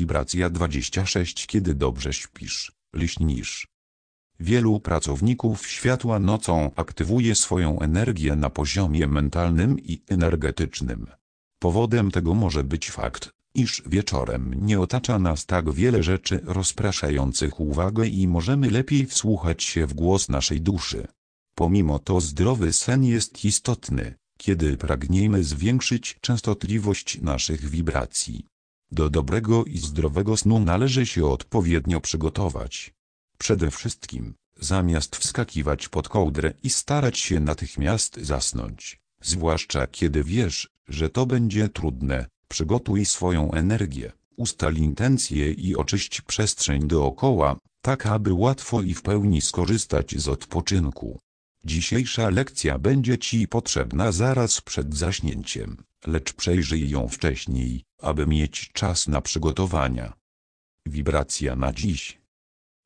Wibracja 26 Kiedy dobrze śpisz, lśnisz. Wielu pracowników światła nocą aktywuje swoją energię na poziomie mentalnym i energetycznym. Powodem tego może być fakt, iż wieczorem nie otacza nas tak wiele rzeczy rozpraszających uwagę i możemy lepiej wsłuchać się w głos naszej duszy. Pomimo to zdrowy sen jest istotny, kiedy pragniemy zwiększyć częstotliwość naszych wibracji. Do dobrego i zdrowego snu należy się odpowiednio przygotować. Przede wszystkim, zamiast wskakiwać pod kołdrę i starać się natychmiast zasnąć, zwłaszcza kiedy wiesz, że to będzie trudne, przygotuj swoją energię, ustal intencje i oczyść przestrzeń dookoła, tak aby łatwo i w pełni skorzystać z odpoczynku. Dzisiejsza lekcja będzie Ci potrzebna zaraz przed zaśnięciem, lecz przejrzyj ją wcześniej, aby mieć czas na przygotowania. Wibracja na dziś.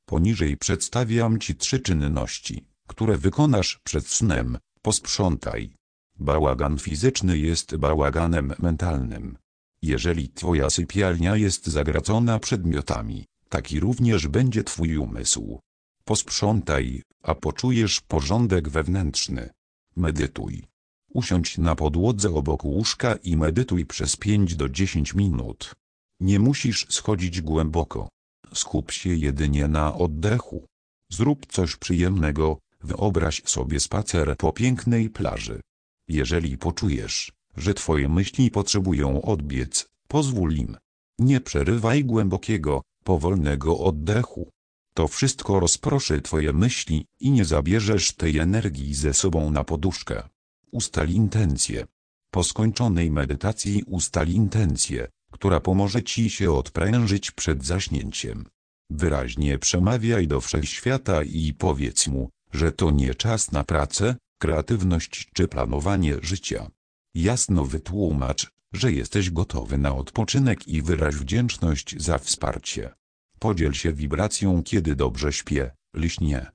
Poniżej przedstawiam Ci trzy czynności, które wykonasz przed snem. Posprzątaj. Bałagan fizyczny jest bałaganem mentalnym. Jeżeli Twoja sypialnia jest zagracona przedmiotami, taki również będzie Twój umysł. Posprzątaj, a poczujesz porządek wewnętrzny. Medytuj. Usiądź na podłodze obok łóżka i medytuj przez 5 do 10 minut. Nie musisz schodzić głęboko. Skup się jedynie na oddechu. Zrób coś przyjemnego, wyobraź sobie spacer po pięknej plaży. Jeżeli poczujesz, że twoje myśli potrzebują odbiec, pozwól im. Nie przerywaj głębokiego, powolnego oddechu. To wszystko rozproszy twoje myśli i nie zabierzesz tej energii ze sobą na poduszkę. Ustal intencję. Po skończonej medytacji ustal intencję, która pomoże ci się odprężyć przed zaśnięciem. Wyraźnie przemawiaj do wszechświata i powiedz mu, że to nie czas na pracę, kreatywność czy planowanie życia. Jasno wytłumacz, że jesteś gotowy na odpoczynek i wyraź wdzięczność za wsparcie. Podziel się wibracją kiedy dobrze śpię, lśnie.